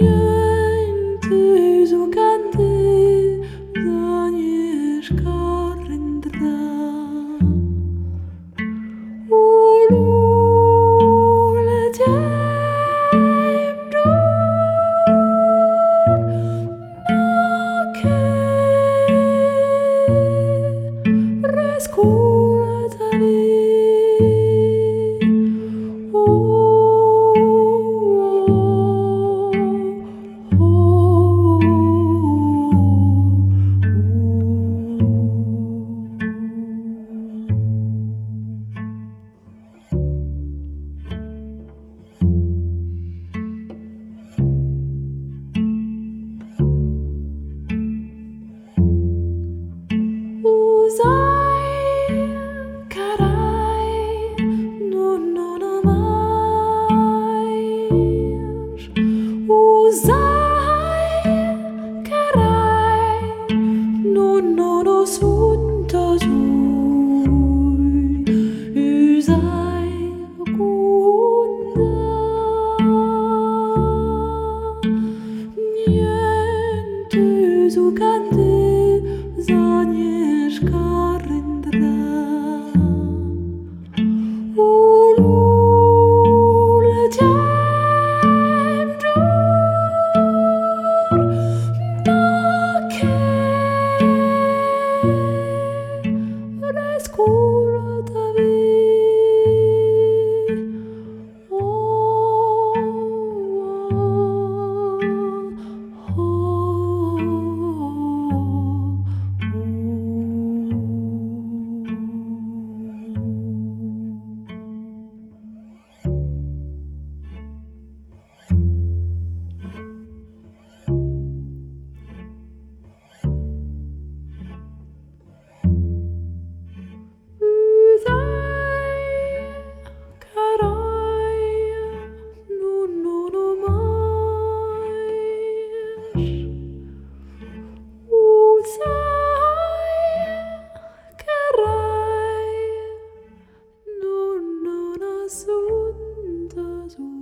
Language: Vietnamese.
愿只做干。做。